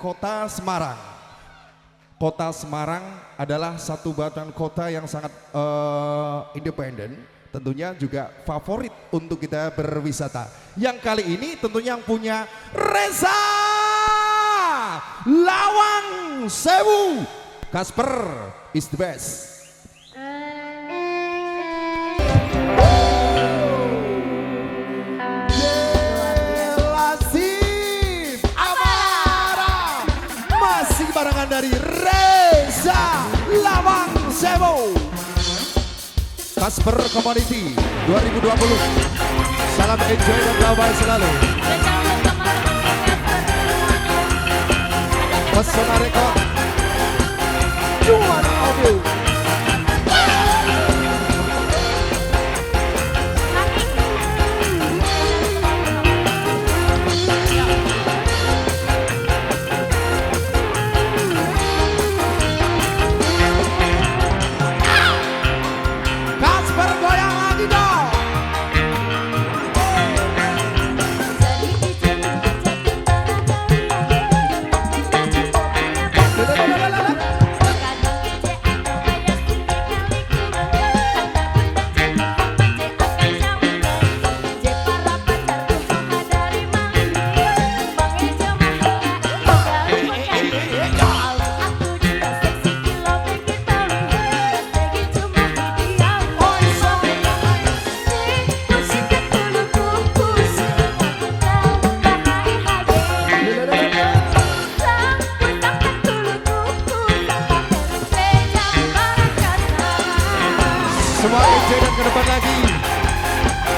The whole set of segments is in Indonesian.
kota Semarang. Kota Semarang adalah satu batuan kota yang sangat eh, independen, tentunya juga favorit untuk kita berwisata. Yang kali ini tentunya yang punya Reza Lawang Sewu Kasper is the best. Sewu Kasper Community 2020 Salam enjoy dan damai selalu. Pesona of you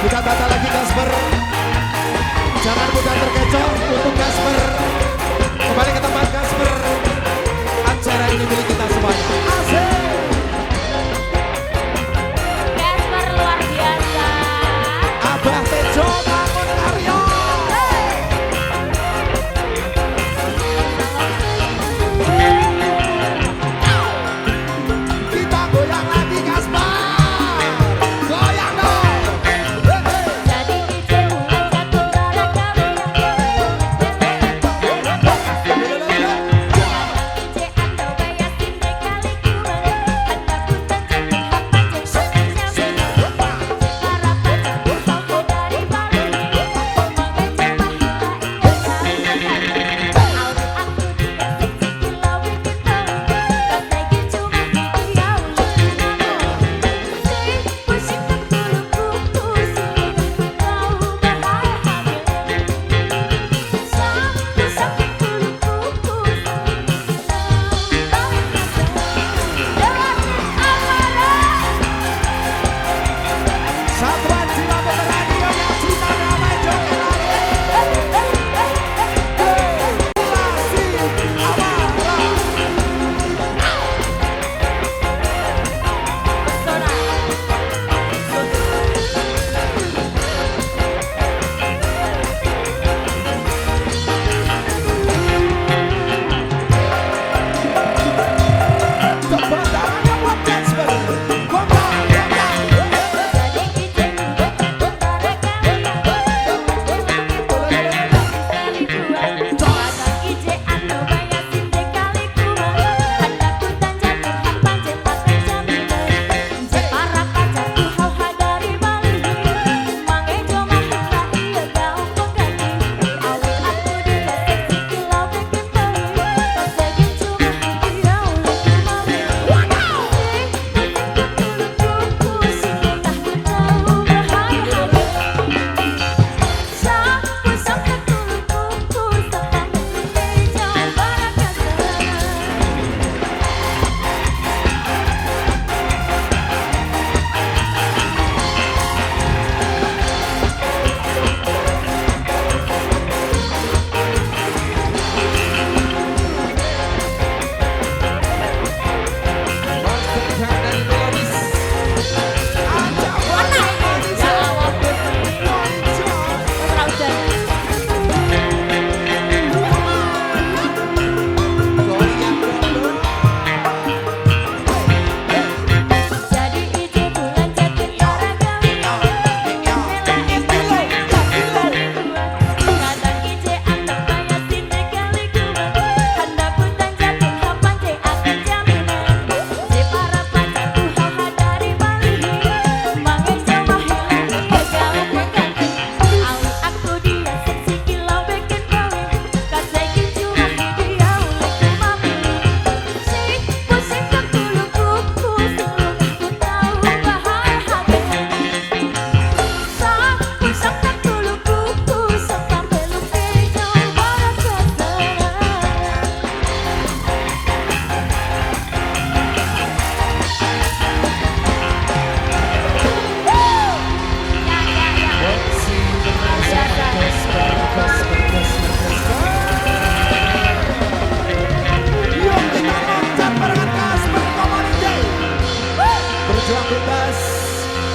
Kita tata lagi Kasper. Jangan mudah terkecoh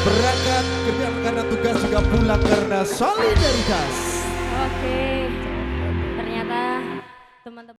berangkat karena tugas juga pulang karena solidaritas. Oke, ternyata teman-teman.